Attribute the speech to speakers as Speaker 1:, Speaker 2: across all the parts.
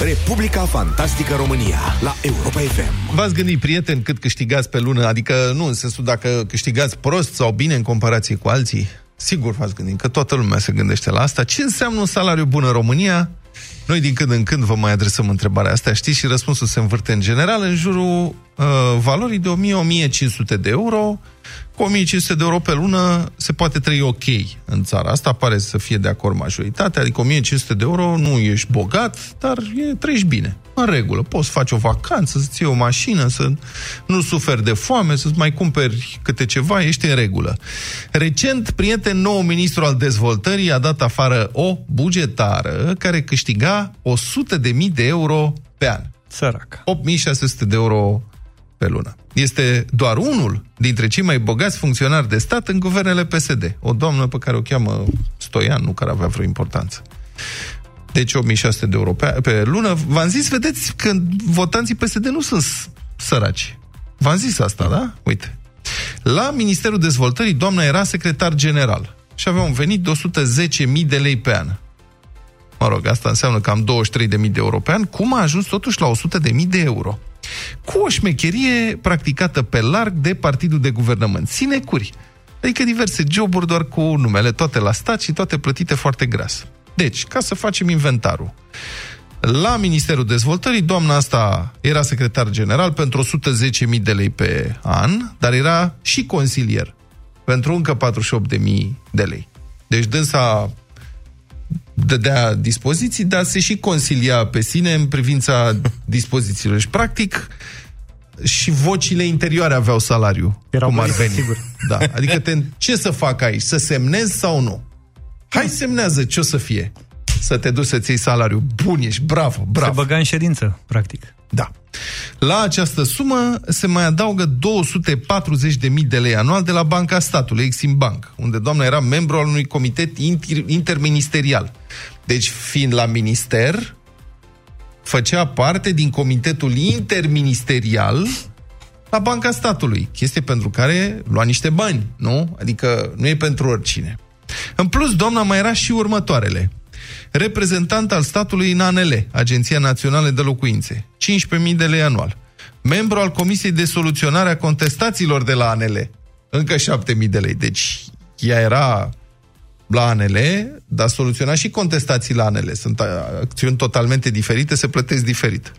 Speaker 1: Republica Fantastică România la Europa FM.
Speaker 2: V-ați gândit, prieteni, cât câștigați pe lună? Adică nu în sensul dacă câștigați prost sau bine în comparație cu alții? Sigur v-ați gândit că toată lumea se gândește la asta. Ce înseamnă un salariu bun în România? Noi din când în când vă mai adresăm întrebarea asta, știți, și răspunsul se învârte în general în jurul uh, valorii de 1000-1500 de euro, cu 1500 de euro pe lună se poate trăi ok în țara asta, pare să fie de acord majoritatea, adică 1500 de euro nu ești bogat, dar e, trăiești bine, în regulă. Poți face o vacanță, să-ți iei o mașină, să nu suferi de foame, să-ți mai cumperi câte ceva, ești în regulă. Recent, prieten nou ministru al dezvoltării a dat afară o bugetară care câștiga 100.000 de euro pe an.
Speaker 3: Sărac.
Speaker 2: 8600 de euro pe lună. Este doar unul dintre cei mai bogați funcționari de stat în guvernele PSD. O doamnă pe care o cheamă Stoian, nu care avea vreo importanță. Deci 8600 de euro pe, pe lună. V-am zis, vedeți, că votanții PSD nu sunt săraci. V-am zis asta, da? Uite. La Ministerul Dezvoltării, doamna era secretar general și avea un venit de 110.000 de lei pe an. Mă rog, asta înseamnă cam 23.000 de euro pe an. Cum a ajuns totuși la 100.000 de euro? cu o șmecherie practicată pe larg de partidul de guvernământ. Sinecuri. Adică diverse joburi doar cu numele, toate la stat și toate plătite foarte gras. Deci, ca să facem inventarul, la Ministerul Dezvoltării, doamna asta era secretar general pentru 110.000 de lei pe an, dar era și consilier pentru încă 48.000 de lei. Deci dânsa dădea dispoziții, dar se și consilia pe sine în privința dispozițiilor. Și, practic, și vocile interioare aveau salariu,
Speaker 3: Erau
Speaker 2: cum ar veni.
Speaker 3: sigur.
Speaker 2: Da. Adică te, ce să fac aici? Să semnez sau nu? Hai semnează, ce o să fie? Să te duci să-ți iei salariu. Bun ești, bravo,
Speaker 3: Se
Speaker 2: bravo.
Speaker 3: băga în ședință, practic.
Speaker 2: Da. La această sumă se mai adaugă 240.000 de lei anual de la Banca Statului, Exim Bank, unde doamna era membru al unui comitet inter- interministerial. Deci, fiind la minister, făcea parte din comitetul interministerial la Banca Statului. Chestie pentru care lua niște bani, nu? Adică nu e pentru oricine. În plus, doamna mai era și următoarele. Reprezentant al statului în ANL, Agenția Națională de Locuințe, 15.000 de lei anual. Membru al Comisiei de Soluționare a Contestațiilor de la ANL, încă 7.000 de lei. Deci ea era la ANL, dar soluționa și contestații la ANL. Sunt a, acțiuni totalmente diferite, se plătesc diferit.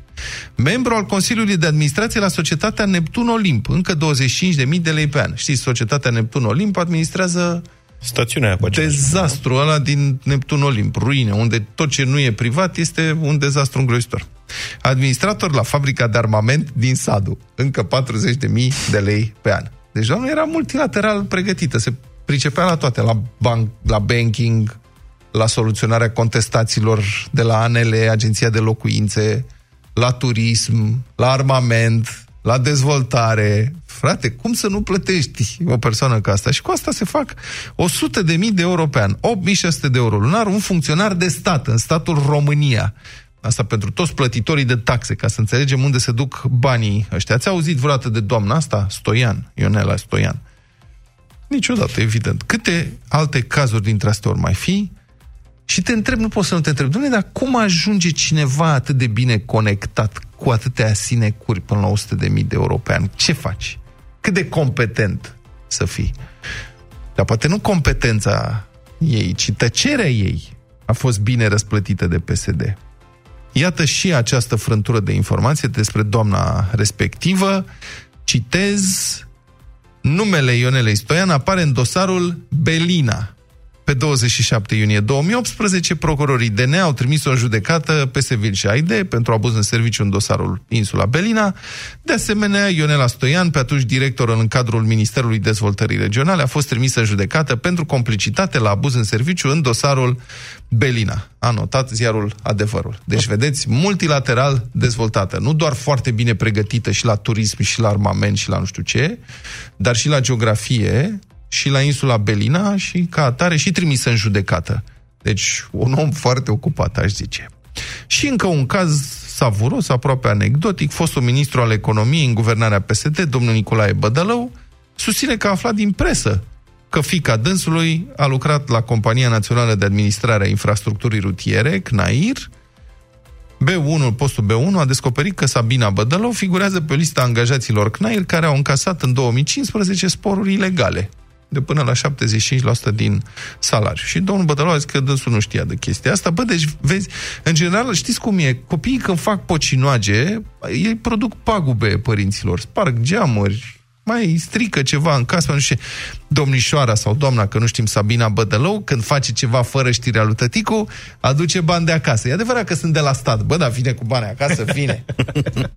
Speaker 2: Membru al Consiliului de Administrație la Societatea Neptun Olimp, încă 25.000 de lei pe an. Știți, Societatea Neptun Olimp administrează
Speaker 4: Stațiunea aia cu același
Speaker 2: dezastru ăla din Neptun Olimp, ruine, unde tot ce nu e privat este un dezastru îngrozitor. Administrator la fabrica de armament din Sadu, încă 40.000 de lei pe an. Deci doamna era multilateral pregătită, se pricepea la toate, la, bank, la banking, la soluționarea contestațiilor de la ANL, Agenția de Locuințe, la turism, la armament, la dezvoltare. Frate, cum să nu plătești o persoană ca asta? Și cu asta se fac 100 de mii de euro pe an, 8600 de euro lunar, un funcționar de stat în statul România. Asta pentru toți plătitorii de taxe, ca să înțelegem unde se duc banii ăștia. Ați auzit vreodată de doamna asta? Stoian, Ionela Stoian. Niciodată, evident. Câte alte cazuri dintre astea ori mai fi? Și te întreb, nu poți să nu te întreb, Doamne, dar cum ajunge cineva atât de bine conectat cu atâtea sinecuri până la 100.000 de euro pe an? Ce faci? Cât de competent să fii? Dar poate nu competența ei, ci tăcerea ei a fost bine răsplătită de PSD. Iată și această frântură de informație despre doamna respectivă. Citez, numele Ionelei Stoian apare în dosarul Belina. Pe 27 iunie 2018, procurorii DNA au trimis-o în judecată pe Sevil și Aide pentru abuz în serviciu în dosarul Insula Belina. De asemenea, Ionela Stoian, pe atunci director în cadrul Ministerului Dezvoltării Regionale, a fost trimisă în judecată pentru complicitate la abuz în serviciu în dosarul Belina. A notat ziarul Adevărul. Deci, vedeți, multilateral dezvoltată. Nu doar foarte bine pregătită și la turism, și la armament, și la nu știu ce, dar și la geografie, și la insula Belina și ca atare și trimisă în judecată. Deci un om foarte ocupat, aș zice. Și încă un caz savuros, aproape anecdotic, fostul ministru al economiei în guvernarea PSD, domnul Nicolae Bădălău, susține că a aflat din presă că fica dânsului a lucrat la Compania Națională de Administrare a Infrastructurii Rutiere, CNAIR, B1, postul B1 a descoperit că Sabina Bădălău figurează pe lista angajaților CNAIL care au încasat în 2015 sporuri ilegale de până la 75% din salariu. Și domnul Bădălău a zis că dânsul nu știa de chestia asta. Bă, deci, vezi, în general, știți cum e? Copiii când fac pocinoage, ei produc pagube părinților. Sparg geamuri, mai strică ceva în casă, nu știu domnișoara sau doamna, că nu știm, Sabina Bădălău, când face ceva fără știrea lui tăticu, aduce bani de acasă. E adevărat că sunt de la stat. Bă, dar vine cu bani acasă, vine.